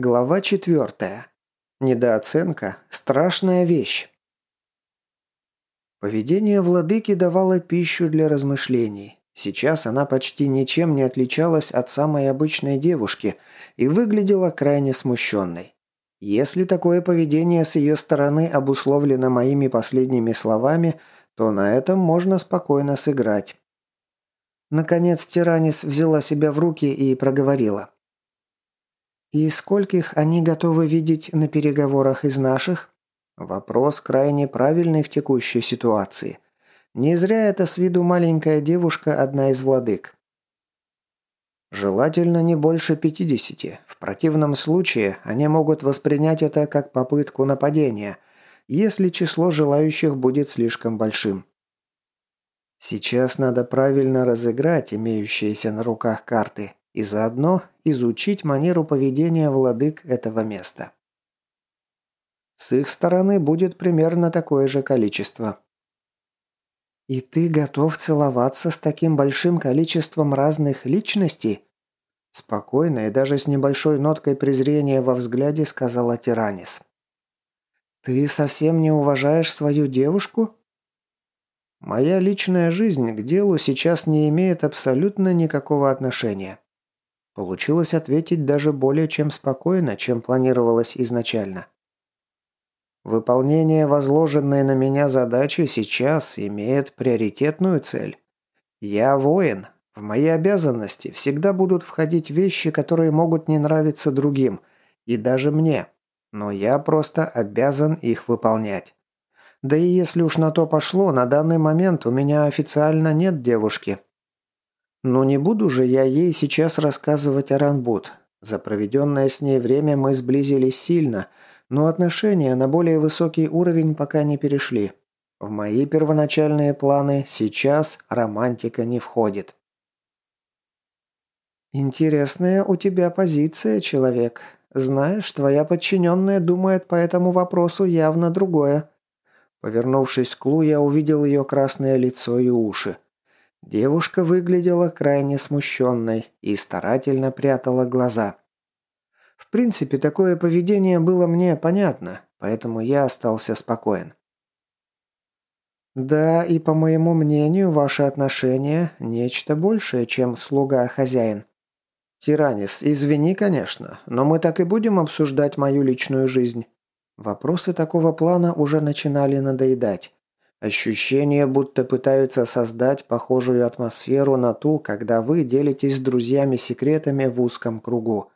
Глава четвертая. Недооценка – страшная вещь. Поведение владыки давало пищу для размышлений. Сейчас она почти ничем не отличалась от самой обычной девушки и выглядела крайне смущенной. Если такое поведение с ее стороны обусловлено моими последними словами, то на этом можно спокойно сыграть. Наконец Тиранис взяла себя в руки и проговорила. «И скольких они готовы видеть на переговорах из наших?» Вопрос крайне правильный в текущей ситуации. Не зря это с виду маленькая девушка одна из владык. Желательно не больше 50. В противном случае они могут воспринять это как попытку нападения, если число желающих будет слишком большим. Сейчас надо правильно разыграть имеющиеся на руках карты и заодно изучить манеру поведения владык этого места. С их стороны будет примерно такое же количество. «И ты готов целоваться с таким большим количеством разных личностей?» Спокойно и даже с небольшой ноткой презрения во взгляде сказала Тиранис. «Ты совсем не уважаешь свою девушку?» «Моя личная жизнь к делу сейчас не имеет абсолютно никакого отношения. Получилось ответить даже более чем спокойно, чем планировалось изначально. Выполнение возложенной на меня задачи сейчас имеет приоритетную цель. Я воин. В мои обязанности всегда будут входить вещи, которые могут не нравиться другим, и даже мне. Но я просто обязан их выполнять. Да и если уж на то пошло, на данный момент у меня официально нет девушки, но не буду же я ей сейчас рассказывать о Ранбут. За проведенное с ней время мы сблизились сильно, но отношения на более высокий уровень пока не перешли. В мои первоначальные планы сейчас романтика не входит. «Интересная у тебя позиция, человек. Знаешь, твоя подчиненная думает по этому вопросу явно другое». Повернувшись к Лу, я увидел ее красное лицо и уши. Девушка выглядела крайне смущенной и старательно прятала глаза. В принципе, такое поведение было мне понятно, поэтому я остался спокоен. «Да, и по моему мнению, ваши отношения – нечто большее, чем слуга-хозяин. Тиранис, извини, конечно, но мы так и будем обсуждать мою личную жизнь». Вопросы такого плана уже начинали надоедать. Ощущение, будто пытаются создать похожую атмосферу на ту, когда вы делитесь с друзьями секретами в узком кругу.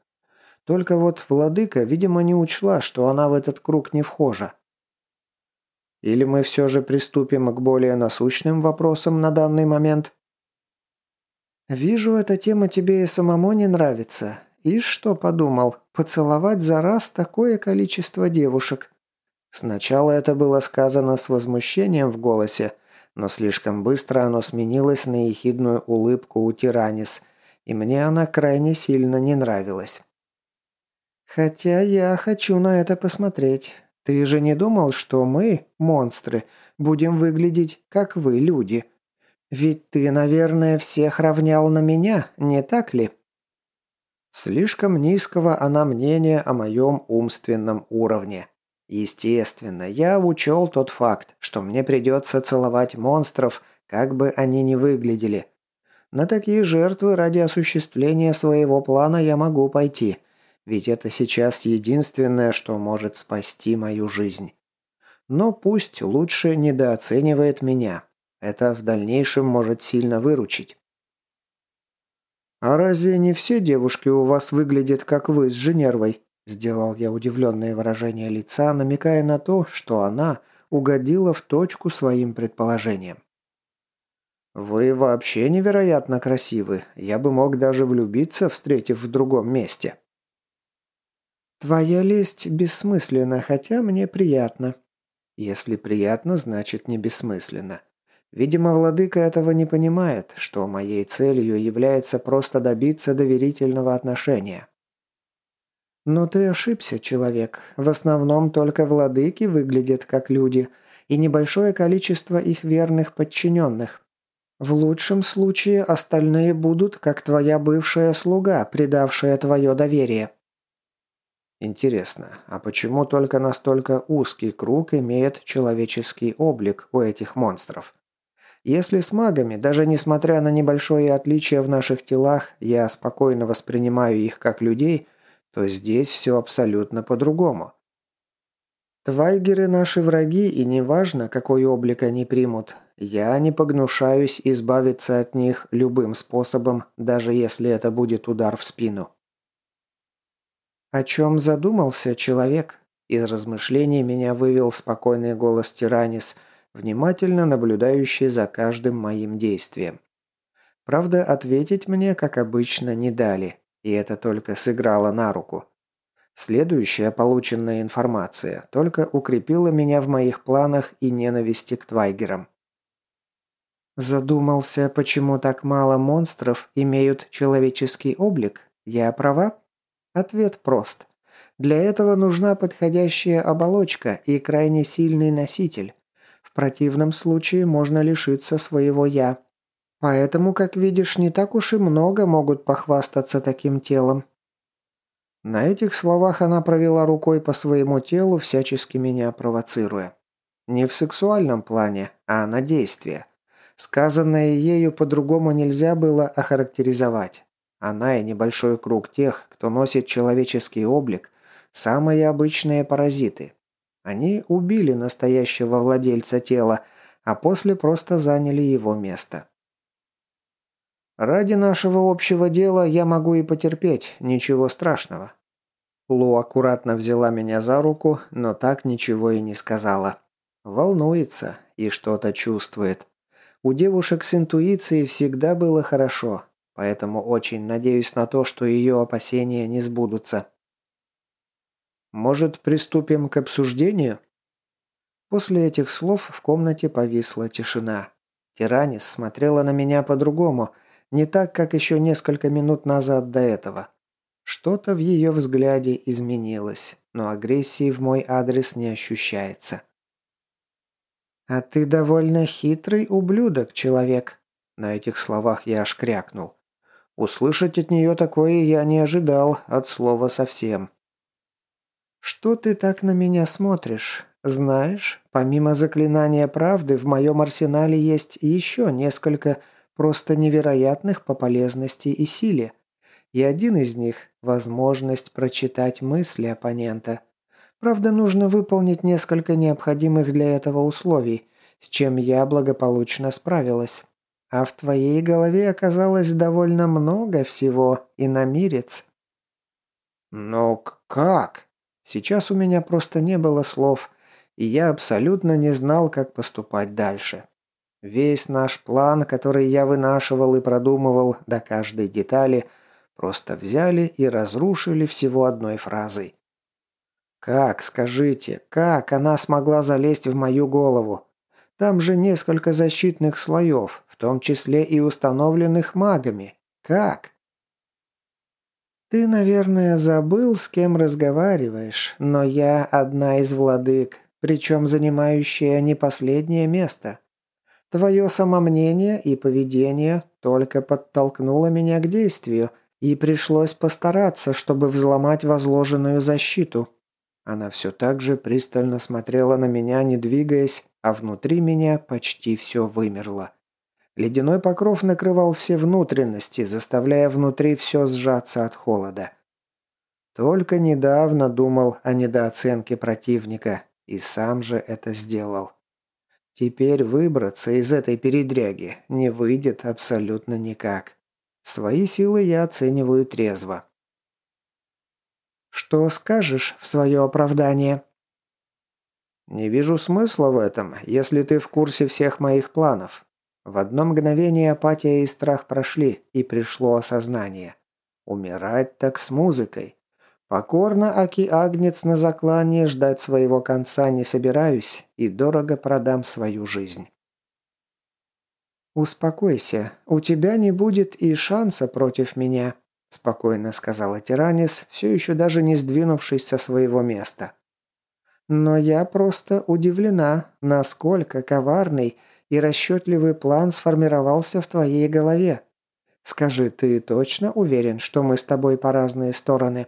Только вот владыка, видимо, не учла, что она в этот круг не вхожа. Или мы все же приступим к более насущным вопросам на данный момент? «Вижу, эта тема тебе и самому не нравится. И что подумал? Поцеловать за раз такое количество девушек. Сначала это было сказано с возмущением в голосе, но слишком быстро оно сменилось на ехидную улыбку у Тиранис, и мне она крайне сильно не нравилась. «Хотя я хочу на это посмотреть. Ты же не думал, что мы, монстры, будем выглядеть, как вы, люди? Ведь ты, наверное, всех равнял на меня, не так ли?» Слишком низкого она мнения о моем умственном уровне. Естественно, я учел тот факт, что мне придется целовать монстров, как бы они ни выглядели. На такие жертвы ради осуществления своего плана я могу пойти, ведь это сейчас единственное, что может спасти мою жизнь. Но пусть лучше недооценивает меня. Это в дальнейшем может сильно выручить. «А разве не все девушки у вас выглядят, как вы с Женервой?» Сделал я удивленное выражение лица, намекая на то, что она угодила в точку своим предположением. «Вы вообще невероятно красивы. Я бы мог даже влюбиться, встретив в другом месте». «Твоя лесть бессмысленна, хотя мне приятно». «Если приятно, значит не бессмысленно. Видимо, владыка этого не понимает, что моей целью является просто добиться доверительного отношения. Но ты ошибся, человек. В основном только владыки выглядят как люди, и небольшое количество их верных подчиненных. В лучшем случае остальные будут, как твоя бывшая слуга, предавшая твое доверие. Интересно, а почему только настолько узкий круг имеет человеческий облик у этих монстров? Если с магами, даже несмотря на небольшое отличие в наших телах, я спокойно воспринимаю их как людей, то здесь все абсолютно по-другому. Твайгеры наши враги, и неважно, какой облик они примут, я не погнушаюсь избавиться от них любым способом, даже если это будет удар в спину. «О чем задумался человек?» Из размышлений меня вывел спокойный голос Тиранис, внимательно наблюдающий за каждым моим действием. Правда, ответить мне, как обычно, не дали, и это только сыграло на руку. Следующая полученная информация только укрепила меня в моих планах и ненависти к Твайгерам. Задумался, почему так мало монстров имеют человеческий облик? Я права? Ответ прост. Для этого нужна подходящая оболочка и крайне сильный носитель. В противном случае можно лишиться своего «я». Поэтому, как видишь, не так уж и много могут похвастаться таким телом. На этих словах она провела рукой по своему телу, всячески меня провоцируя. Не в сексуальном плане, а на действие. Сказанное ею по-другому нельзя было охарактеризовать. Она и небольшой круг тех, кто носит человеческий облик, самые обычные паразиты. Они убили настоящего владельца тела, а после просто заняли его место. «Ради нашего общего дела я могу и потерпеть, ничего страшного». Лу аккуратно взяла меня за руку, но так ничего и не сказала. Волнуется и что-то чувствует. У девушек с интуицией всегда было хорошо, Поэтому очень надеюсь на то, что ее опасения не сбудутся. Может, приступим к обсуждению? После этих слов в комнате повисла тишина. Тиранис смотрела на меня по-другому, не так, как еще несколько минут назад до этого. Что-то в ее взгляде изменилось, но агрессии в мой адрес не ощущается. «А ты довольно хитрый ублюдок, человек». На этих словах я аж крякнул. Услышать от нее такое я не ожидал, от слова совсем. «Что ты так на меня смотришь? Знаешь, помимо заклинания правды, в моем арсенале есть еще несколько просто невероятных по полезности и силе. И один из них – возможность прочитать мысли оппонента. Правда, нужно выполнить несколько необходимых для этого условий, с чем я благополучно справилась. А в твоей голове оказалось довольно много всего, и намирец. Но как? Сейчас у меня просто не было слов, и я абсолютно не знал, как поступать дальше. Весь наш план, который я вынашивал и продумывал до каждой детали, просто взяли и разрушили всего одной фразой. Как, скажите, как она смогла залезть в мою голову? Там же несколько защитных слоев, том числе и установленных магами. Как? Ты, наверное, забыл, с кем разговариваешь, но я одна из владык, причем занимающая не последнее место. Твое самомнение и поведение только подтолкнуло меня к действию, и пришлось постараться, чтобы взломать возложенную защиту. Она все так же пристально смотрела на меня, не двигаясь, а внутри меня почти все вымерло. Ледяной покров накрывал все внутренности, заставляя внутри все сжаться от холода. Только недавно думал о недооценке противника, и сам же это сделал. Теперь выбраться из этой передряги не выйдет абсолютно никак. Свои силы я оцениваю трезво. «Что скажешь в свое оправдание?» «Не вижу смысла в этом, если ты в курсе всех моих планов. В одно мгновение апатия и страх прошли, и пришло осознание. Умирать так с музыкой. Покорно, аки агнец на заклание, ждать своего конца не собираюсь и дорого продам свою жизнь. «Успокойся, у тебя не будет и шанса против меня», спокойно сказала Тиранис, все еще даже не сдвинувшись со своего места. «Но я просто удивлена, насколько коварный и расчетливый план сформировался в твоей голове. Скажи, ты точно уверен, что мы с тобой по разные стороны?»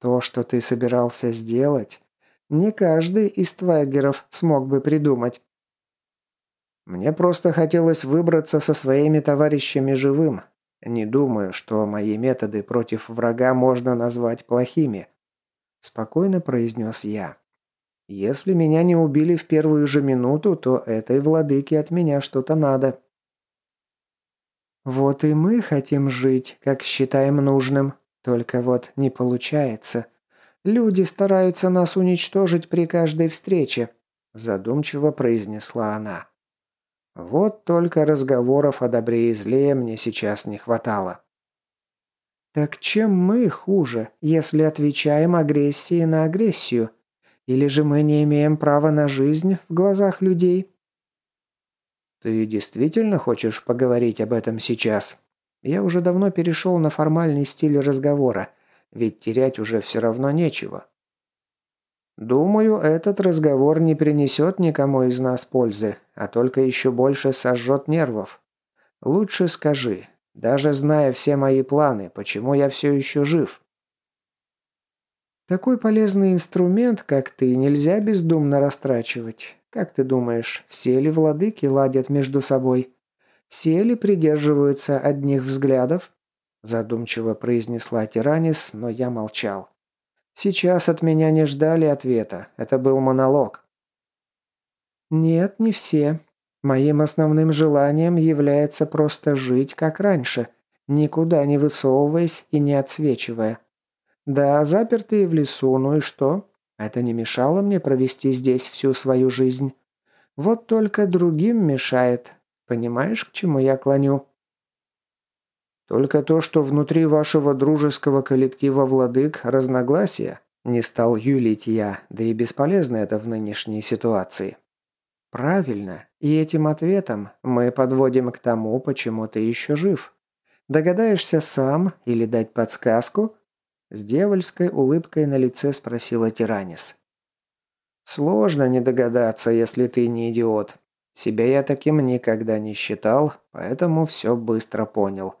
То, что ты собирался сделать, не каждый из твайгеров смог бы придумать. Мне просто хотелось выбраться со своими товарищами живым. Не думаю, что мои методы против врага можно назвать плохими. Спокойно произнес я. Если меня не убили в первую же минуту, то этой владыке от меня что-то надо. Вот и мы хотим жить, как считаем нужным. Только вот не получается. Люди стараются нас уничтожить при каждой встрече, задумчиво произнесла она. Вот только разговоров о добре и зле мне сейчас не хватало. Так чем мы хуже, если отвечаем агрессией на агрессию? Или же мы не имеем права на жизнь в глазах людей? Ты действительно хочешь поговорить об этом сейчас? Я уже давно перешел на формальный стиль разговора, ведь терять уже все равно нечего. Думаю, этот разговор не принесет никому из нас пользы, а только еще больше сожжет нервов. Лучше скажи, даже зная все мои планы, почему я все еще жив? Такой полезный инструмент, как ты, нельзя бездумно растрачивать. Как ты думаешь, все ли владыки ладят между собой? Все ли придерживаются одних взглядов?» Задумчиво произнесла Тиранис, но я молчал. Сейчас от меня не ждали ответа. Это был монолог. «Нет, не все. Моим основным желанием является просто жить, как раньше, никуда не высовываясь и не отсвечивая. Да, запертые в лесу, ну и что? Это не мешало мне провести здесь всю свою жизнь. Вот только другим мешает, Понимаешь, к чему я клоню?» «Только то, что внутри вашего дружеского коллектива владык разногласия», не стал юлить я, да и бесполезно это в нынешней ситуации. «Правильно, и этим ответом мы подводим к тому, почему ты еще жив. Догадаешься сам или дать подсказку?» С дьявольской улыбкой на лице спросила Тиранис. «Сложно не догадаться, если ты не идиот. Себя я таким никогда не считал, поэтому все быстро понял.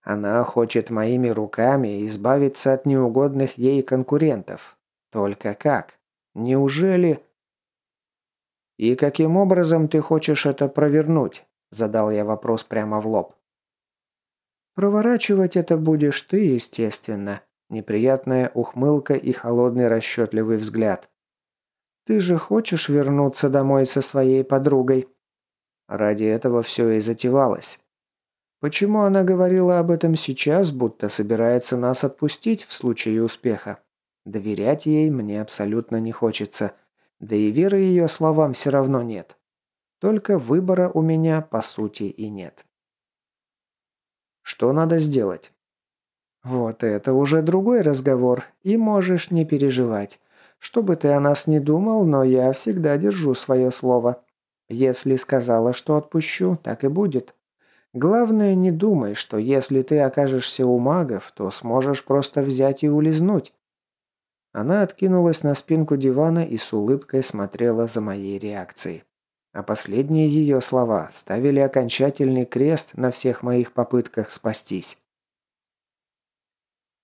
Она хочет моими руками избавиться от неугодных ей конкурентов. Только как? Неужели... «И каким образом ты хочешь это провернуть?» – задал я вопрос прямо в лоб. «Проворачивать это будешь ты, естественно», – неприятная ухмылка и холодный расчетливый взгляд. «Ты же хочешь вернуться домой со своей подругой?» Ради этого все и затевалось. Почему она говорила об этом сейчас, будто собирается нас отпустить в случае успеха? Доверять ей мне абсолютно не хочется. Да и веры ее словам все равно нет. Только выбора у меня, по сути, и нет. Что надо сделать? Вот это уже другой разговор, и можешь не переживать. Что бы ты о нас ни думал, но я всегда держу свое слово. Если сказала, что отпущу, так и будет. Главное, не думай, что если ты окажешься у магов, то сможешь просто взять и улизнуть. Она откинулась на спинку дивана и с улыбкой смотрела за моей реакцией. А последние ее слова ставили окончательный крест на всех моих попытках спастись.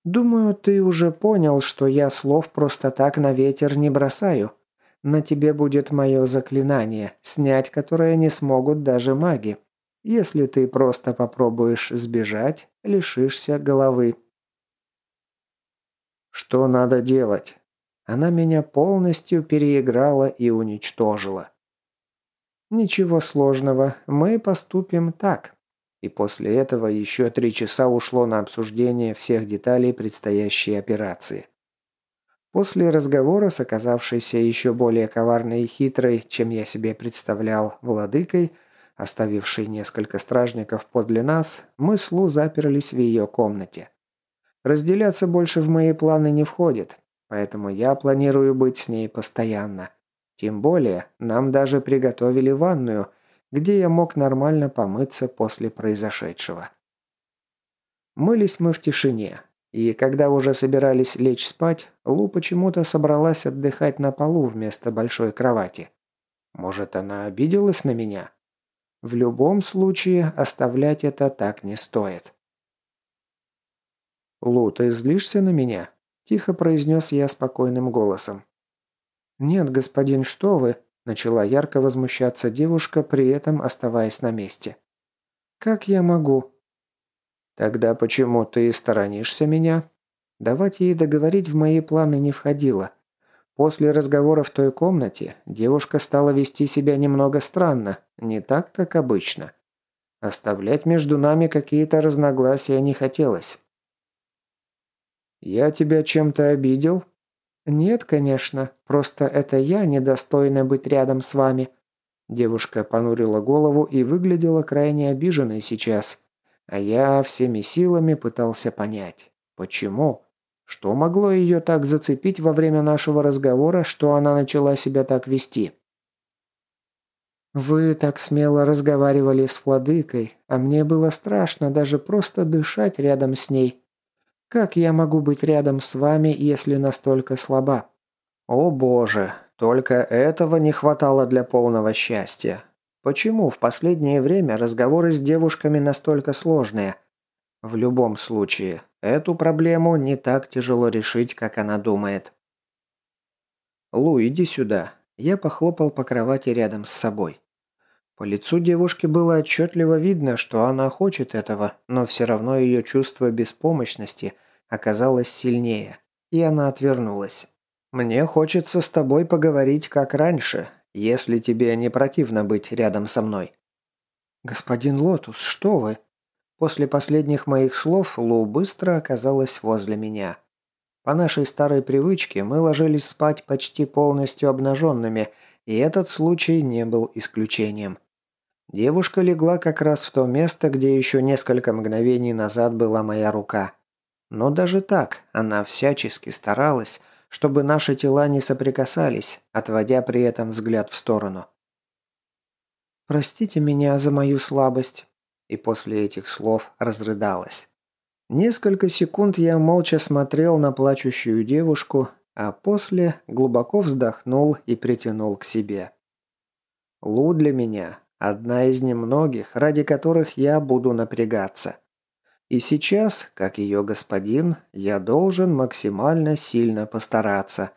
«Думаю, ты уже понял, что я слов просто так на ветер не бросаю», на тебе будет мое заклинание, снять которое не смогут даже маги. Если ты просто попробуешь сбежать, лишишься головы. Что надо делать? Она меня полностью переиграла и уничтожила. Ничего сложного, мы поступим так. И после этого еще три часа ушло на обсуждение всех деталей предстоящей операции. После разговора с оказавшейся еще более коварной и хитрой, чем я себе представлял, владыкой, оставившей несколько стражников подле нас, мы с Лу заперлись в ее комнате. Разделяться больше в мои планы не входит, поэтому я планирую быть с ней постоянно. Тем более, нам даже приготовили ванную, где я мог нормально помыться после произошедшего. Мылись мы в тишине, и когда уже собирались лечь спать, Лу почему-то собралась отдыхать на полу вместо большой кровати. Может, она обиделась на меня? В любом случае, оставлять это так не стоит. «Лу, ты злишься на меня?» – тихо произнес я спокойным голосом. «Нет, господин, что вы?» – начала ярко возмущаться девушка, при этом оставаясь на месте. «Как я могу?» «Тогда почему ты сторонишься меня?» Давать ей договорить в мои планы не входило. После разговора в той комнате девушка стала вести себя немного странно, не так, как обычно. Оставлять между нами какие-то разногласия не хотелось. «Я тебя чем-то обидел?» «Нет, конечно. Просто это я недостойна быть рядом с вами». Девушка понурила голову и выглядела крайне обиженной сейчас. А я всеми силами пытался понять, почему? Что могло ее так зацепить во время нашего разговора, что она начала себя так вести? «Вы так смело разговаривали с владыкой, а мне было страшно даже просто дышать рядом с ней. Как я могу быть рядом с вами, если настолько слаба?» «О боже, только этого не хватало для полного счастья. Почему в последнее время разговоры с девушками настолько сложные? В любом случае, эту проблему не так тяжело решить, как она думает. «Лу, иди сюда». Я похлопал по кровати рядом с собой. По лицу девушки было отчетливо видно, что она хочет этого, но все равно ее чувство беспомощности оказалось сильнее, и она отвернулась. «Мне хочется с тобой поговорить как раньше, если тебе не противно быть рядом со мной». «Господин Лотус, что вы?» После последних моих слов Лу быстро оказалась возле меня. По нашей старой привычке мы ложились спать почти полностью обнаженными, и этот случай не был исключением. Девушка легла как раз в то место, где еще несколько мгновений назад была моя рука. Но даже так она всячески старалась, чтобы наши тела не соприкасались, отводя при этом взгляд в сторону. «Простите меня за мою слабость», и после этих слов разрыдалась. Несколько секунд я молча смотрел на плачущую девушку, а после глубоко вздохнул и притянул к себе. Лу для меня – одна из немногих, ради которых я буду напрягаться. И сейчас, как ее господин, я должен максимально сильно постараться.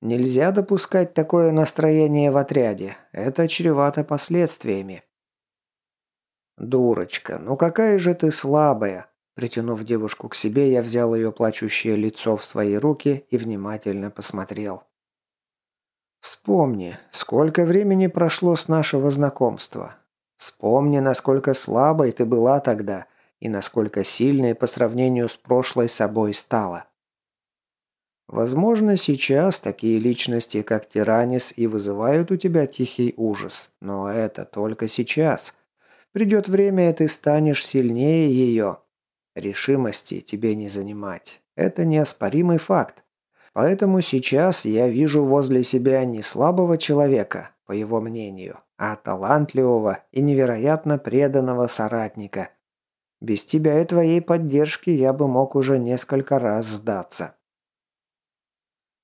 Нельзя допускать такое настроение в отряде. Это чревато последствиями. «Дурочка, ну какая же ты слабая!» Притянув девушку к себе, я взял ее плачущее лицо в свои руки и внимательно посмотрел. «Вспомни, сколько времени прошло с нашего знакомства. Вспомни, насколько слабой ты была тогда, и насколько сильной по сравнению с прошлой собой стала. Возможно, сейчас такие личности, как Тиранис, и вызывают у тебя тихий ужас, но это только сейчас. Придет время, и ты станешь сильнее ее. Решимости тебе не занимать. Это неоспоримый факт. Поэтому сейчас я вижу возле себя не слабого человека, по его мнению, а талантливого и невероятно преданного соратника – без тебя и твоей поддержки я бы мог уже несколько раз сдаться.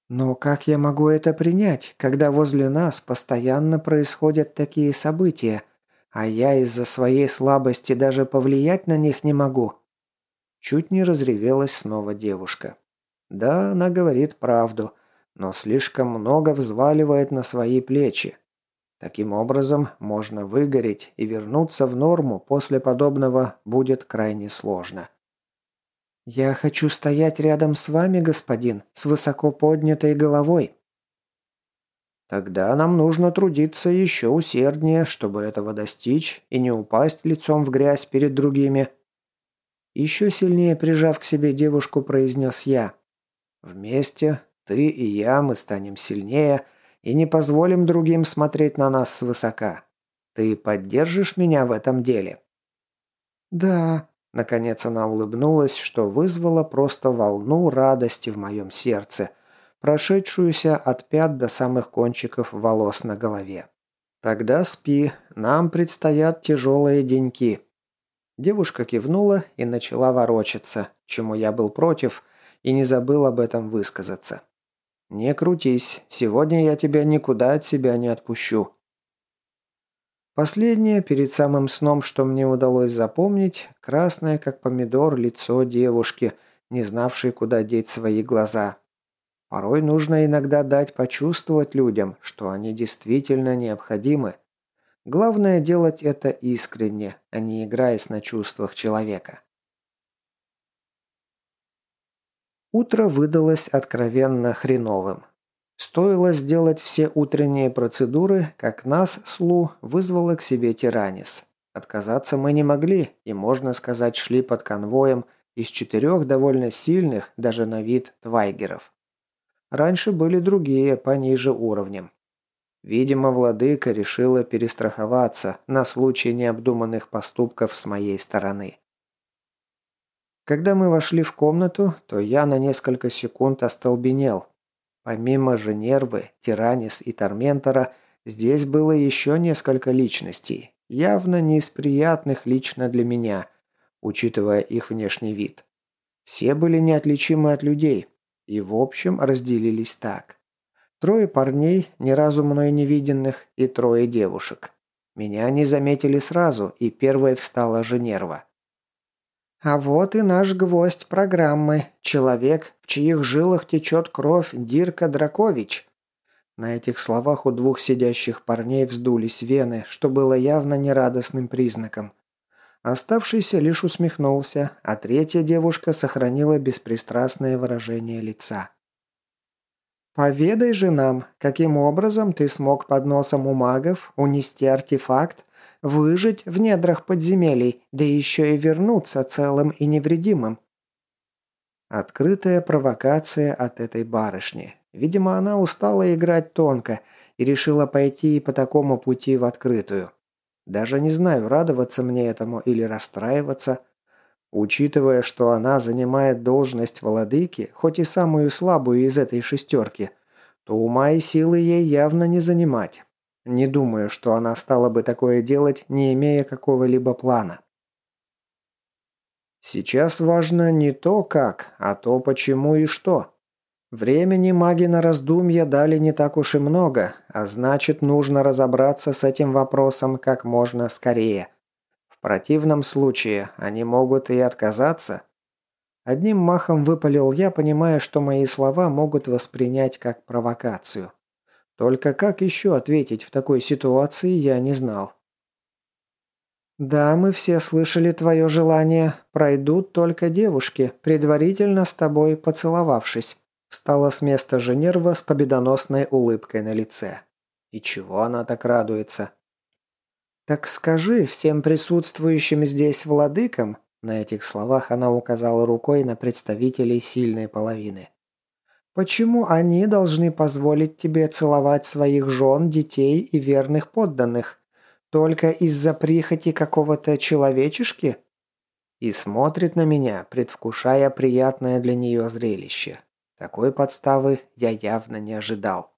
Но как я могу это принять, когда возле нас постоянно происходят такие события, а я из-за своей слабости даже повлиять на них не могу? Чуть не разревелась снова девушка. Да, она говорит правду, но слишком много взваливает на свои плечи. Таким образом, можно выгореть, и вернуться в норму после подобного будет крайне сложно. «Я хочу стоять рядом с вами, господин, с высоко поднятой головой». «Тогда нам нужно трудиться еще усерднее, чтобы этого достичь и не упасть лицом в грязь перед другими». Еще сильнее прижав к себе девушку, произнес я. «Вместе, ты и я, мы станем сильнее», и не позволим другим смотреть на нас свысока. Ты поддержишь меня в этом деле?» «Да», — наконец она улыбнулась, что вызвало просто волну радости в моем сердце, прошедшуюся от пят до самых кончиков волос на голове. «Тогда спи, нам предстоят тяжелые деньки». Девушка кивнула и начала ворочаться, чему я был против, и не забыл об этом высказаться. «Не крутись, сегодня я тебя никуда от себя не отпущу». Последнее, перед самым сном, что мне удалось запомнить, красное, как помидор, лицо девушки, не знавшей, куда деть свои глаза. Порой нужно иногда дать почувствовать людям, что они действительно необходимы. Главное делать это искренне, а не играясь на чувствах человека. Утро выдалось откровенно хреновым. Стоило сделать все утренние процедуры, как нас с Лу вызвала к себе Тиранис. Отказаться мы не могли и, можно сказать, шли под конвоем из четырех довольно сильных, даже на вид, твайгеров. Раньше были другие, пониже уровнем. Видимо, владыка решила перестраховаться на случай необдуманных поступков с моей стороны. Когда мы вошли в комнату, то я на несколько секунд остолбенел. Помимо Женервы, Тиранис и Торментора, здесь было еще несколько личностей, явно не из приятных лично для меня, учитывая их внешний вид. Все были неотличимы от людей, и в общем разделились так. Трое парней, ни разу мной не виденных, и трое девушек. Меня не заметили сразу, и первой встала Женерва. А вот и наш гвоздь программы. Человек, в чьих жилах течет кровь Дирка Дракович. На этих словах у двух сидящих парней вздулись вены, что было явно нерадостным признаком. Оставшийся лишь усмехнулся, а третья девушка сохранила беспристрастное выражение лица. «Поведай же нам, каким образом ты смог под носом у магов унести артефакт, выжить в недрах подземелий, да еще и вернуться целым и невредимым?» Открытая провокация от этой барышни. Видимо, она устала играть тонко и решила пойти по такому пути в открытую. Даже не знаю, радоваться мне этому или расстраиваться. Учитывая, что она занимает должность владыки, хоть и самую слабую из этой шестерки, то ума и силы ей явно не занимать. Не думаю, что она стала бы такое делать, не имея какого-либо плана. Сейчас важно не то как, а то почему и что. Времени маги на раздумья дали не так уж и много, а значит, нужно разобраться с этим вопросом как можно скорее. В противном случае они могут и отказаться. Одним махом выпалил я, понимая, что мои слова могут воспринять как провокацию. Только как еще ответить в такой ситуации, я не знал. «Да, мы все слышали твое желание. Пройдут только девушки, предварительно с тобой поцеловавшись». Встала с места Женерва с победоносной улыбкой на лице. И чего она так радуется? «Так скажи всем присутствующим здесь владыкам», на этих словах она указала рукой на представителей сильной половины. «Почему они должны позволить тебе целовать своих жен, детей и верных подданных? Только из-за прихоти какого-то человечешки?» И смотрит на меня, предвкушая приятное для нее зрелище. Такой подставы я явно не ожидал.